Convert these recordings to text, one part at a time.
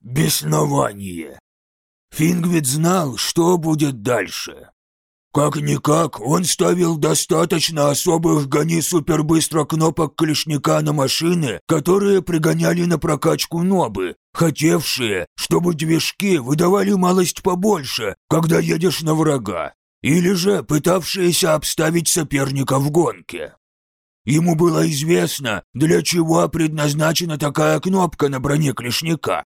Беснование. Фингвит знал, что будет дальше. Как-никак, он ставил достаточно особых гони супербыстро кнопок клешника на машины, которые пригоняли на прокачку нобы, хотевшие, чтобы движки выдавали малость побольше, когда едешь на врага, или же пытавшиеся обставить соперника в гонке. Ему было известно, для чего предназначена такая кнопка на броне клешника.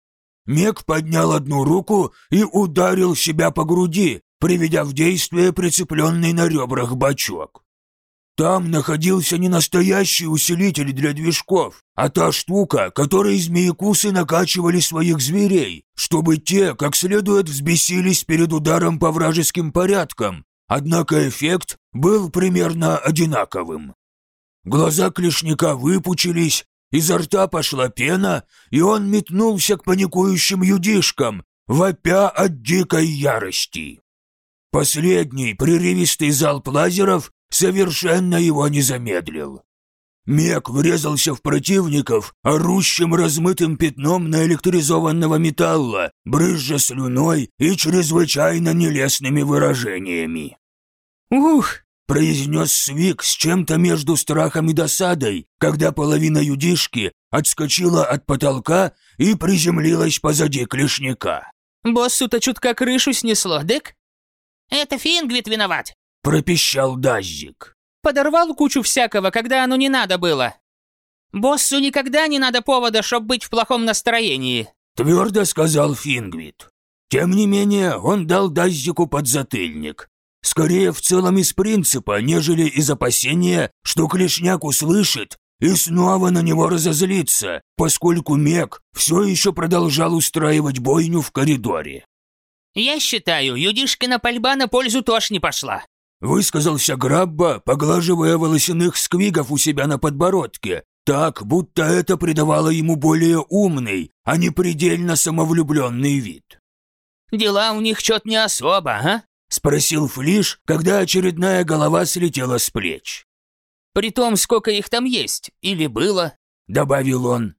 Мег поднял одну руку и ударил себя по груди, приведя в действие прицепленный на ребрах бачок. Там находился не настоящий усилитель для движков, а та штука, которой змеекусы накачивали своих зверей, чтобы те как следует взбесились перед ударом по вражеским порядкам, однако эффект был примерно одинаковым. Глаза клешника выпучились, изо рта пошла пена, и он метнулся к паникующим юдишкам, вопя от дикой ярости. Последний прерывистый залп лазеров совершенно его не замедлил. Мег врезался в противников орущим размытым пятном наэлектризованного металла, брызжа слюной и чрезвычайно нелестными выражениями. «Ух!» — произнес Свик с чем-то между страхом и досадой, когда половина юдишки отскочила от потолка и приземлилась позади клешника. «Боссу-то чутка крышу снесло, дык?» «Это Фингвит виноват!» — пропищал Даззик. Подорвал кучу всякого, когда оно не надо было. Боссу никогда не надо повода, чтобы быть в плохом настроении. Твердо сказал Фингвит. Тем не менее, он дал Даззику подзатыльник. Скорее в целом из принципа, нежели из опасения, что Клешняк услышит и снова на него разозлится, поскольку Мег все еще продолжал устраивать бойню в коридоре. «Я считаю, Юдишкина пальба на пользу тоже не пошла», Высказался Грабба, поглаживая волосяных сквигов у себя на подбородке, так, будто это придавало ему более умный, а не предельно самовлюбленный вид. «Дела у них чё-то не особо, а?» — спросил Флиш, когда очередная голова слетела с плеч. «При том, сколько их там есть, или было?» — добавил он.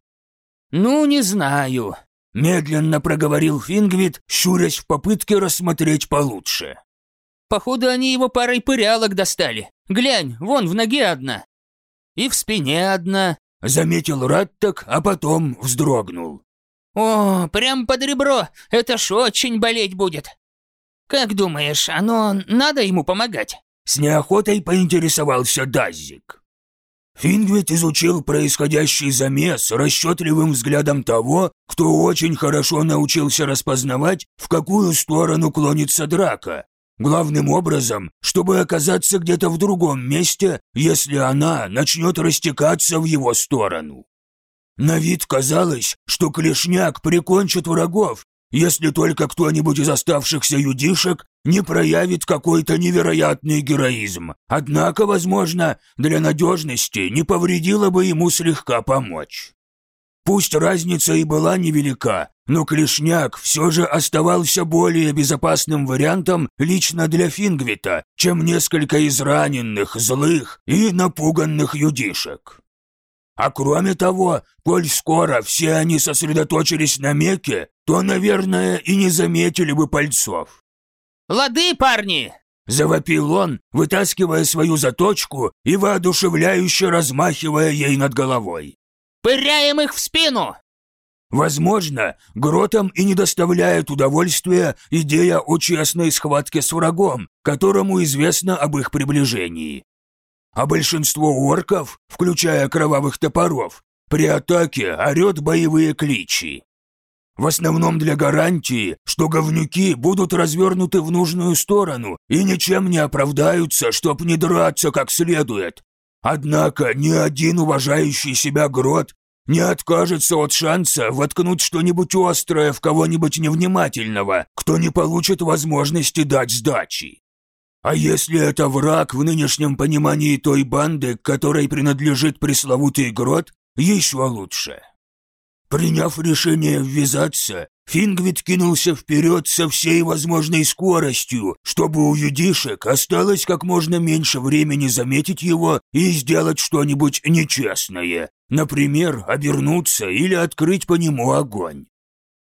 «Ну, не знаю», — медленно проговорил Фингвит, щурясь в попытке рассмотреть получше. Походу, они его парой пырялок достали. Глянь, вон в ноге одна. И в спине одна. Заметил Раттак, а потом вздрогнул. О, прям под ребро. Это ж очень болеть будет. Как думаешь, оно надо ему помогать? С неохотой поинтересовался Даззик. Фингвит изучил происходящий замес расчетливым взглядом того, кто очень хорошо научился распознавать, в какую сторону клонится драка, Главным образом, чтобы оказаться где-то в другом месте, если она начнет растекаться в его сторону. На вид казалось, что Клешняк прикончит врагов, если только кто-нибудь из оставшихся юдишек не проявит какой-то невероятный героизм. Однако, возможно, для надежности не повредило бы ему слегка помочь. Пусть разница и была невелика, но Клешняк все же оставался более безопасным вариантом лично для Фингвита, чем несколько израненных, злых и напуганных юдишек. А кроме того, коль скоро все они сосредоточились на Меке, то, наверное, и не заметили бы пальцов. «Лады, парни!» — завопил он, вытаскивая свою заточку и воодушевляюще размахивая ей над головой. Пыряем их в спину!» Возможно, гротам и не доставляет удовольствия идея о честной схватке с врагом, которому известно об их приближении. А большинство орков, включая кровавых топоров, при атаке орет боевые кличи. В основном для гарантии, что говнюки будут развернуты в нужную сторону и ничем не оправдаются, чтоб не драться как следует, Однако ни один уважающий себя грот не откажется от шанса воткнуть что-нибудь острое в кого-нибудь невнимательного, кто не получит возможности дать сдачи. А если это враг в нынешнем понимании той банды, которой принадлежит пресловутый грот, еще лучше. Приняв решение ввязаться, Фингвит кинулся вперед со всей возможной скоростью, чтобы у юдишек осталось как можно меньше времени заметить его и сделать что-нибудь нечестное, например, обернуться или открыть по нему огонь.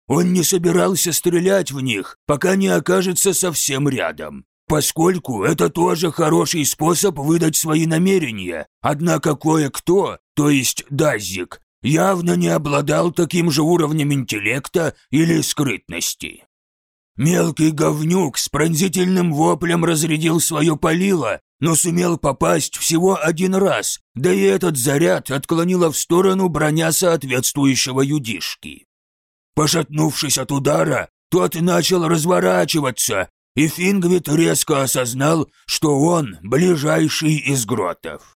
он не собирался стрелять в них, пока не окажется совсем рядом, поскольку это тоже хороший способ выдать свои намерения, однако кое-кто, то есть Дазик, явно не обладал таким же уровнем интеллекта или скрытности. Мелкий говнюк с пронзительным воплем разрядил свое полило, но сумел попасть всего один раз, да и этот заряд отклонила в сторону броня соответствующего юдишки. Пошатнувшись от удара, тот начал разворачиваться, и Фингвит резко осознал, что он ближайший из гротов.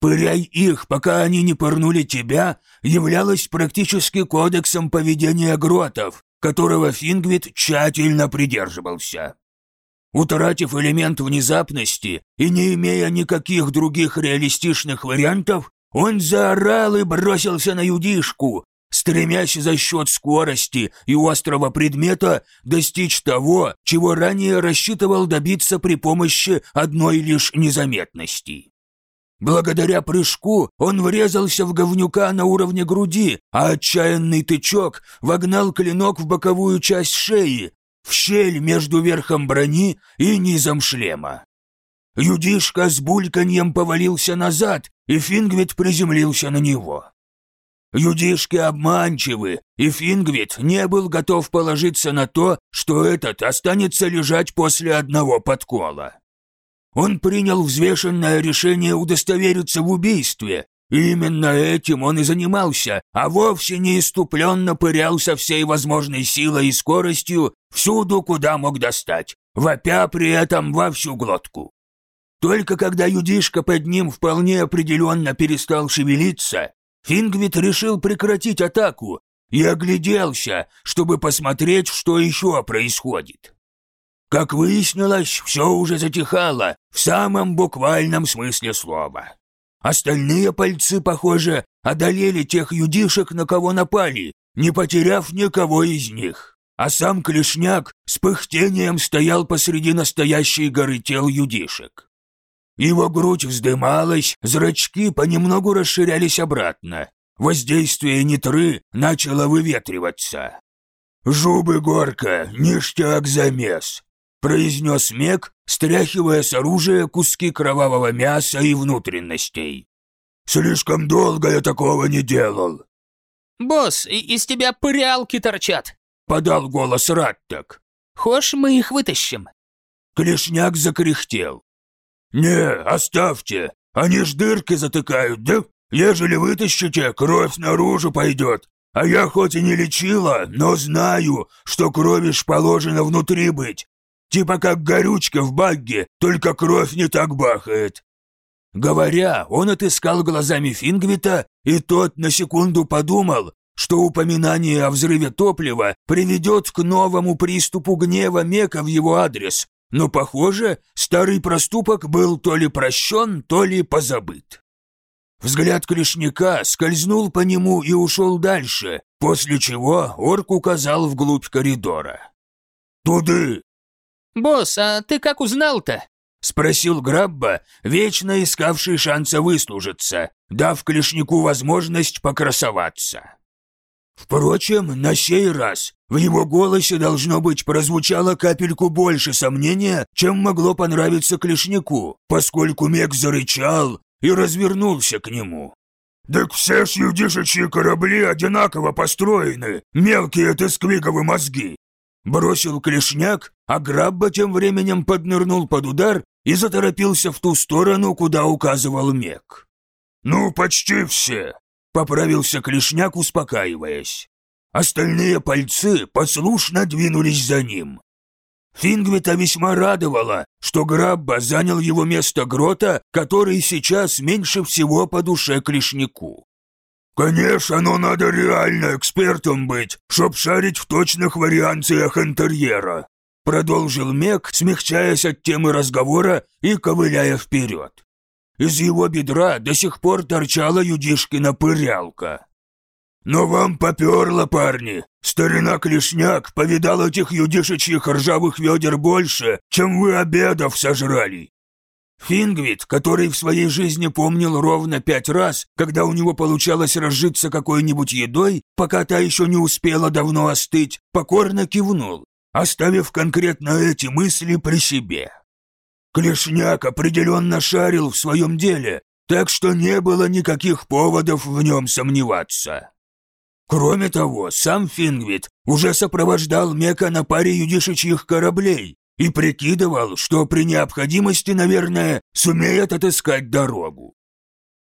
«Пыряй их, пока они не пырнули тебя» являлось практически кодексом поведения гротов, которого Фингвит тщательно придерживался. Утратив элемент внезапности и не имея никаких других реалистичных вариантов, он заорал и бросился на юдишку, стремясь за счет скорости и острого предмета достичь того, чего ранее рассчитывал добиться при помощи одной лишь незаметности. Благодаря прыжку он врезался в говнюка на уровне груди, а отчаянный тычок вогнал клинок в боковую часть шеи, в щель между верхом брони и низом шлема. Юдишка с бульканьем повалился назад, и Фингвит приземлился на него. Юдишки обманчивы, и Фингвит не был готов положиться на то, что этот останется лежать после одного подкола. Он принял взвешенное решение удостовериться в убийстве, и именно этим он и занимался, а вовсе не иступленно пырял со всей возможной силой и скоростью всюду, куда мог достать, вопя при этом во всю глотку. Только когда юдишка под ним вполне определенно перестал шевелиться, Фингвит решил прекратить атаку и огляделся, чтобы посмотреть, что еще происходит. Как выяснилось, все уже затихало в самом буквальном смысле слова. Остальные пальцы, похоже, одолели тех юдишек, на кого напали, не потеряв никого из них. А сам Клешняк с пыхтением стоял посреди настоящей горы тел юдишек. Его грудь вздымалась, зрачки понемногу расширялись обратно. Воздействие нитры начало выветриваться. «Жубы горка, ништяк замес произнес Мек, стряхивая с оружия куски кровавого мяса и внутренностей. «Слишком долго я такого не делал». «Босс, из тебя пырялки торчат», — подал голос Раттак. «Хошь, мы их вытащим». Клешняк закряхтел. «Не, оставьте, они ж дырки затыкают, да? Ежели вытащите, кровь наружу пойдет. А я хоть и не лечила, но знаю, что крови ж положено внутри быть, Типа как горючка в багге, только кровь не так бахает». Говоря, он отыскал глазами Фингвита, и тот на секунду подумал, что упоминание о взрыве топлива приведет к новому приступу гнева Мека в его адрес, но, похоже, старый проступок был то ли прощен, то ли позабыт. Взгляд Клешняка скользнул по нему и ушел дальше, после чего орк указал вглубь коридора. «Туды! «Босс, а ты как узнал-то?» — спросил Грабба, вечно искавший шанса выслужиться, дав Клешнику возможность покрасоваться. Впрочем, на сей раз в его голосе, должно быть, прозвучало капельку больше сомнения, чем могло понравиться Клешнику, поскольку Мег зарычал и развернулся к нему. «Так все ж юдишечьи корабли одинаково построены, мелкие ты сквиговы мозги. Бросил клешняк, а Грабба тем временем поднырнул под удар и заторопился в ту сторону, куда указывал Мек. «Ну, почти все», — поправился клешняк, успокаиваясь. Остальные пальцы послушно двинулись за ним. Фингвита весьма радовало, что Грабба занял его место грота, который сейчас меньше всего по душе клешняку. «Конечно, но надо реально экспертом быть, чтоб шарить в точных вариациях интерьера», продолжил Мек, смягчаясь от темы разговора и ковыляя вперед. Из его бедра до сих пор торчала Юдишкина пырялка. «Но вам поперло, парни. Старина Клешняк повидал этих юдишечьих ржавых ведер больше, чем вы обедов сожрали. Фингвит, который в своей жизни помнил ровно пять раз, когда у него получалось разжиться какой-нибудь едой, пока та еще не успела давно остыть, покорно кивнул, оставив конкретно эти мысли при себе. Клешняк определенно шарил в своем деле, так что не было никаких поводов в нем сомневаться. Кроме того, сам Фингвит уже сопровождал Мека на паре юдишечьих кораблей, и прикидывал, что при необходимости, наверное, сумеет отыскать дорогу.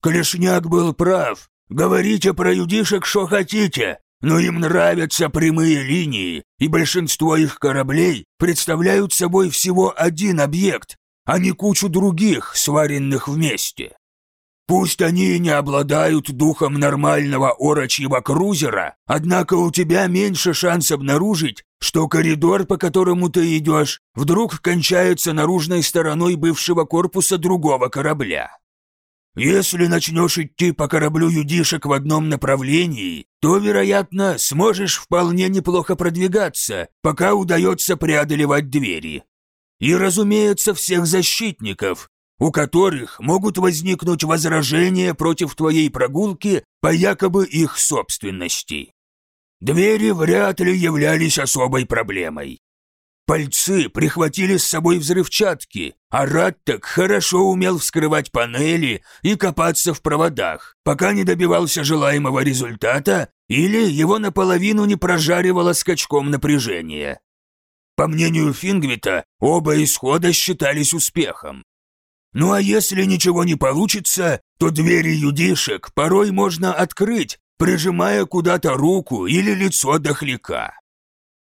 Клешняк был прав. Говорите про юдишек, что хотите, но им нравятся прямые линии, и большинство их кораблей представляют собой всего один объект, а не кучу других, сваренных вместе. Пусть они и не обладают духом нормального орочьего крузера, однако у тебя меньше шанс обнаружить, что коридор, по которому ты идешь, вдруг кончается наружной стороной бывшего корпуса другого корабля. Если начнешь идти по кораблю юдишек в одном направлении, то, вероятно, сможешь вполне неплохо продвигаться, пока удается преодолевать двери. И, разумеется, всех защитников, у которых могут возникнуть возражения против твоей прогулки по якобы их собственности. Двери вряд ли являлись особой проблемой. Пальцы прихватили с собой взрывчатки, а Раттек хорошо умел вскрывать панели и копаться в проводах, пока не добивался желаемого результата или его наполовину не прожаривало скачком напряжения. По мнению Фингвита, оба исхода считались успехом. Ну а если ничего не получится, то двери юдишек порой можно открыть, прижимая куда-то руку или лицо дохляка.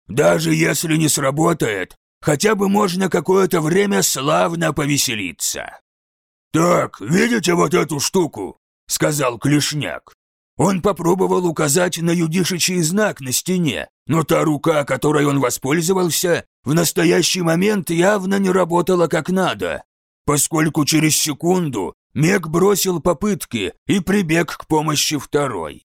Даже если не сработает, хотя бы можно какое-то время славно повеселиться. «Так, видите вот эту штуку?» — сказал Клешняк. Он попробовал указать на юдишичий знак на стене, но та рука, которой он воспользовался, в настоящий момент явно не работала как надо, поскольку через секунду Мег бросил попытки и прибег к помощи второй.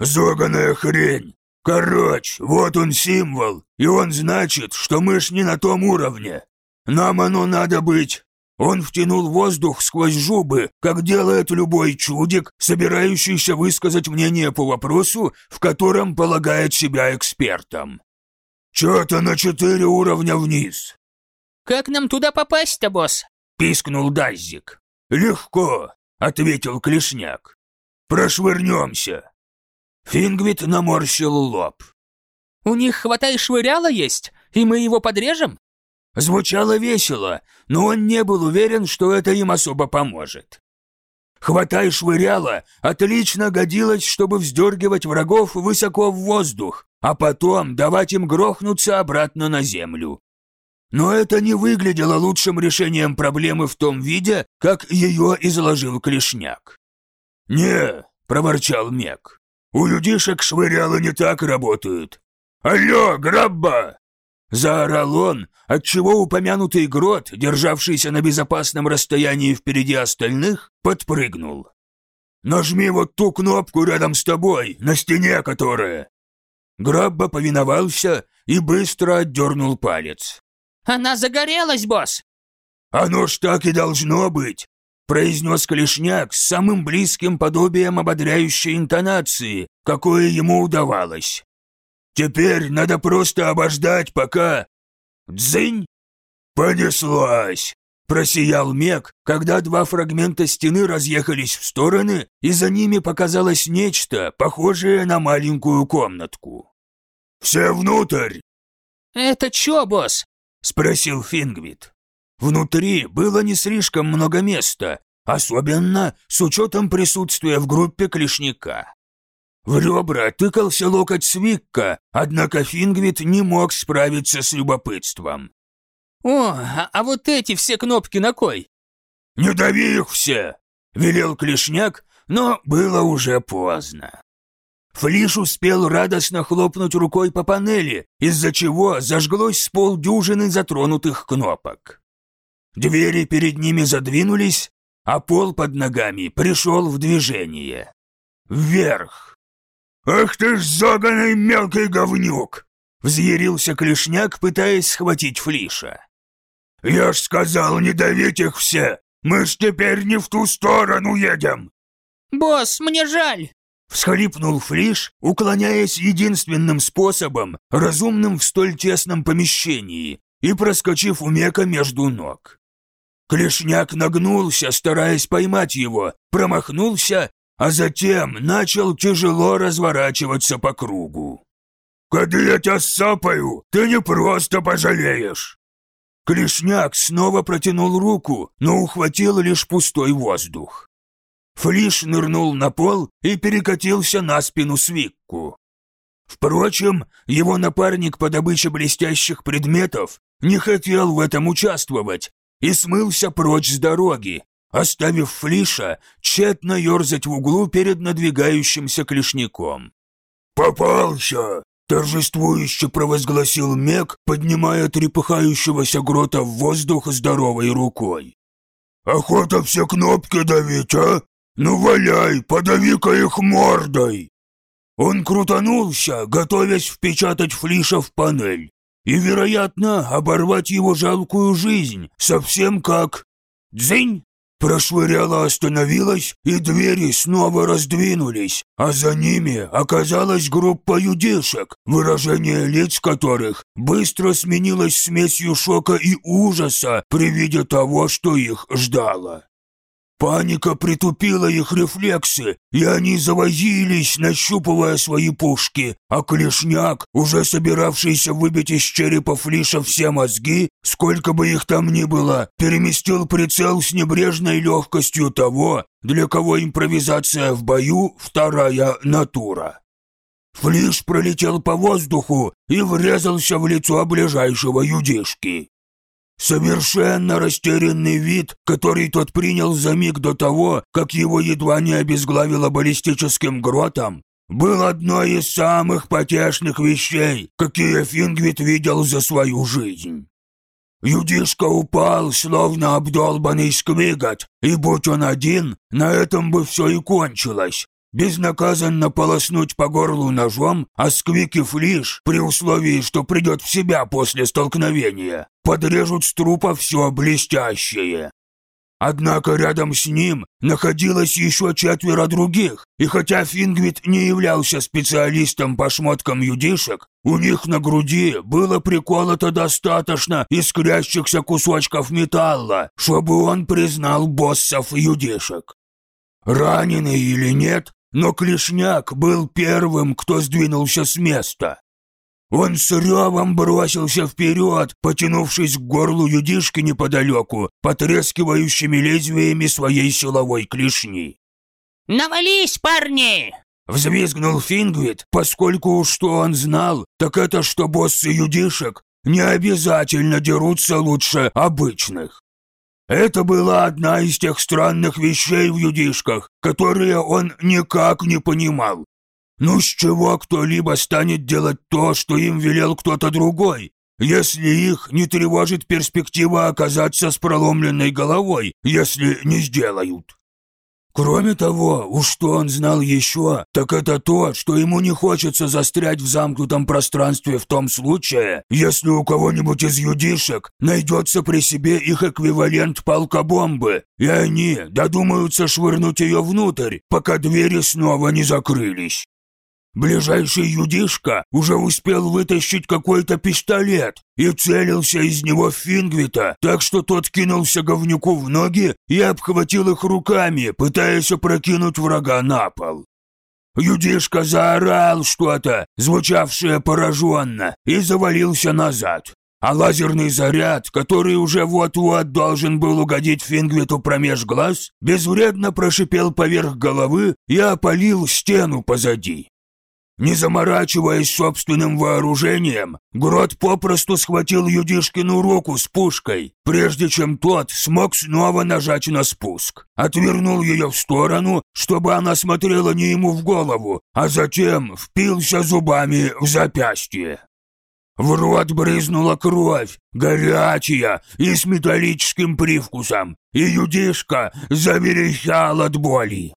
«Зоганая хрень! Короче, вот он символ, и он значит, что мы ж не на том уровне. Нам оно надо быть». Он втянул воздух сквозь зубы, как делает любой чудик, собирающийся высказать мнение по вопросу, в котором полагает себя экспертом. «Чё-то на четыре уровня вниз». «Как нам туда попасть-то, босс?» — пискнул Даззик. «Легко», — ответил Клешняк. «Прошвырнемся». Фингвит наморщил лоб. «У них хватай швыряла есть, и мы его подрежем?» Звучало весело, но он не был уверен, что это им особо поможет. Хватай швыряла отлично годилось, чтобы вздергивать врагов высоко в воздух, а потом давать им грохнуться обратно на землю. Но это не выглядело лучшим решением проблемы в том виде, как ее изложил Клешняк. «Не», — проворчал Мек, — «у людишек швырялы не так работают». «Алло, грабба!» Заорал он, отчего упомянутый грот, державшийся на безопасном расстоянии впереди остальных, подпрыгнул. «Нажми вот ту кнопку рядом с тобой, на стене которая!» Грабба повиновался и быстро отдернул палец. Она загорелась, босс!» «Оно ж так и должно быть!» произнес Клешняк с самым близким подобием ободряющей интонации, какое ему удавалось. «Теперь надо просто обождать, пока...» «Дзынь!» «Понеслась!» Просиял Мек, когда два фрагмента стены разъехались в стороны, и за ними показалось нечто, похожее на маленькую комнатку. «Все внутрь!» «Это чё, босс?» спросил Фингвит. Внутри было не слишком много места, особенно с учетом присутствия в группе клешника. В ребра тыкался локоть Свикка, однако Фингвит не мог справиться с любопытством. «О, а, а вот эти все кнопки на кой?» «Не дави их все!» — велел Клешняк, но было уже поздно. Флиш успел радостно хлопнуть рукой по панели, из-за чего зажглось с полдюжины затронутых кнопок. Двери перед ними задвинулись, а пол под ногами пришел в движение. Вверх. «Ах ты ж заганный мелкий говнюк!» Взъярился Клешняк, пытаясь схватить Флиша. «Я ж сказал, не давить их все! Мы ж теперь не в ту сторону едем!» «Босс, мне жаль!» Всхлипнул Фриш, уклоняясь единственным способом, разумным в столь тесном помещении, и проскочив у Мека между ног. Клешняк нагнулся, стараясь поймать его, промахнулся, а затем начал тяжело разворачиваться по кругу. «Когда я тебя сапаю, ты не просто пожалеешь!» Клешняк снова протянул руку, но ухватил лишь пустой воздух. Флиш нырнул на пол и перекатился на спину Свикку. Впрочем, его напарник по добыче блестящих предметов не хотел в этом участвовать и смылся прочь с дороги, оставив Флиша тщетно ерзать в углу перед надвигающимся клешником. «Попался!» — торжествующе провозгласил Мек, поднимая трепыхающегося грота в воздух здоровой рукой. «Охота все кнопки давить, а? Ну валяй, подави-ка их мордой!» Он крутанулся, готовясь впечатать Флиша в панель, и, вероятно, оборвать его жалкую жизнь, совсем как... Дзынь! Прошвыряла остановилась, и двери снова раздвинулись, а за ними оказалась группа юдишек, выражение лиц которых быстро сменилось смесью шока и ужаса при виде того, что их ждало. Паника притупила их рефлексы, и они завозились, нащупывая свои пушки, а Клешняк, уже собиравшийся выбить из черепа Флиша все мозги, сколько бы их там ни было, переместил прицел с небрежной легкостью того, для кого импровизация в бою – вторая натура. Флиш пролетел по воздуху и врезался в лицо ближайшего юдишки. Совершенно растерянный вид, который тот принял за миг до того, как его едва не обезглавило баллистическим гротом, был одной из самых потешных вещей, какие Фингвит видел за свою жизнь. Юдишка упал, словно обдолбанный сквигот, и будь он один, на этом бы все и кончилось безнаказанно полоснуть по горлу ножом, а Сквик и Флиш, при условии, что придет в себя после столкновения, подрежут с трупа все блестящее. Однако рядом с ним находилось еще четверо других, и хотя Фингвит не являлся специалистом по шмоткам юдишек, у них на груди было приколото достаточно искрящихся кусочков металла, чтобы он признал боссов юдишек. Раненый или нет, но Клешняк был первым, кто сдвинулся с места. Он с ревом бросился вперед, потянувшись к горлу юдишки неподалеку, потрескивающими лезвиями своей силовой клешни. «Навались, парни!» Взвизгнул Фингвит, поскольку что он знал, так это что боссы юдишек не обязательно дерутся лучше обычных. Это была одна из тех странных вещей в юдишках, которые он никак не понимал. Ну с чего кто-либо станет делать то, что им велел кто-то другой, если их не тревожит перспектива оказаться с проломленной головой, если не сделают? Кроме того, уж что он знал еще, так это то, что ему не хочется застрять в замкнутом пространстве в том случае, если у кого-нибудь из юдишек найдется при себе их эквивалент палка-бомбы, и они додумаются швырнуть ее внутрь, пока двери снова не закрылись. Ближайший юдишка уже успел вытащить какой-то пистолет и целился из него в Фингвита, так что тот кинулся говнюку в ноги и обхватил их руками, пытаясь опрокинуть врага на пол. Юдишка заорал что-то, звучавшее пораженно, и завалился назад. А лазерный заряд, который уже вот-вот должен был угодить Фингвиту промеж глаз, безвредно прошипел поверх головы и опалил стену позади. Не заморачиваясь собственным вооружением, Грот попросту схватил Юдишкину руку с пушкой, прежде чем тот смог снова нажать на спуск. Отвернул ее в сторону, чтобы она смотрела не ему в голову, а затем впился зубами в запястье. В рот брызнула кровь, горячая и с металлическим привкусом, и Юдишка заверещал от боли.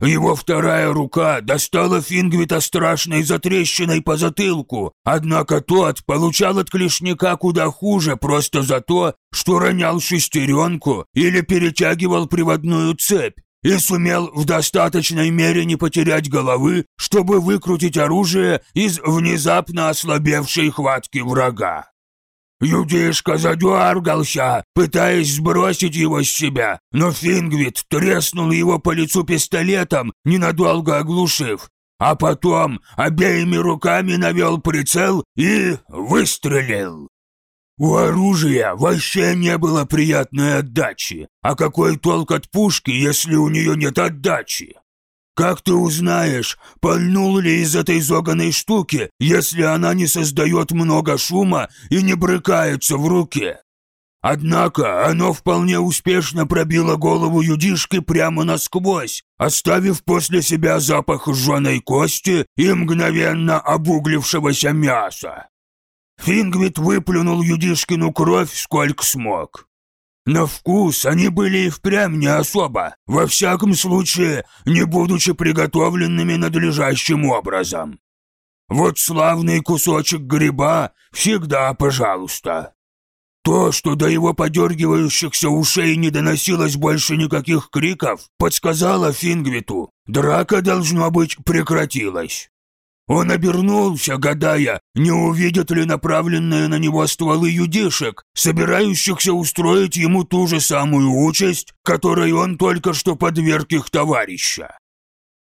Его вторая рука достала Фингвита страшной затрещиной по затылку, однако тот получал от клешника куда хуже просто за то, что ронял шестеренку или перетягивал приводную цепь и сумел в достаточной мере не потерять головы, чтобы выкрутить оружие из внезапно ослабевшей хватки врага. Юдишка задергался, пытаясь сбросить его с себя, но Фингвит треснул его по лицу пистолетом, ненадолго оглушив, а потом обеими руками навел прицел и выстрелил. У оружия вообще не было приятной отдачи, а какой толк от пушки, если у нее нет отдачи? Как ты узнаешь, пальнул ли из этой зоганой штуки, если она не создает много шума и не брыкается в руке? Однако оно вполне успешно пробило голову юдишки прямо насквозь, оставив после себя запах жженой кости и мгновенно обуглившегося мяса. Фингвит выплюнул юдишкину кровь сколько смог. На вкус они были и впрямь не особо, во всяком случае, не будучи приготовленными надлежащим образом. Вот славный кусочек гриба всегда пожалуйста. То, что до его подергивающихся ушей не доносилось больше никаких криков, подсказало Фингвиту, драка, должно быть, прекратилась. Он обернулся, гадая, не увидят ли направленные на него стволы юдишек, собирающихся устроить ему ту же самую участь, которой он только что подверг их товарища.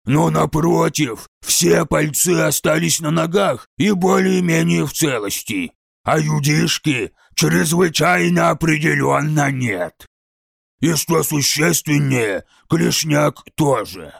Но напротив, все пальцы остались на ногах и более-менее в целости, а юдишки чрезвычайно определенно нет. И что существеннее, Клешняк тоже.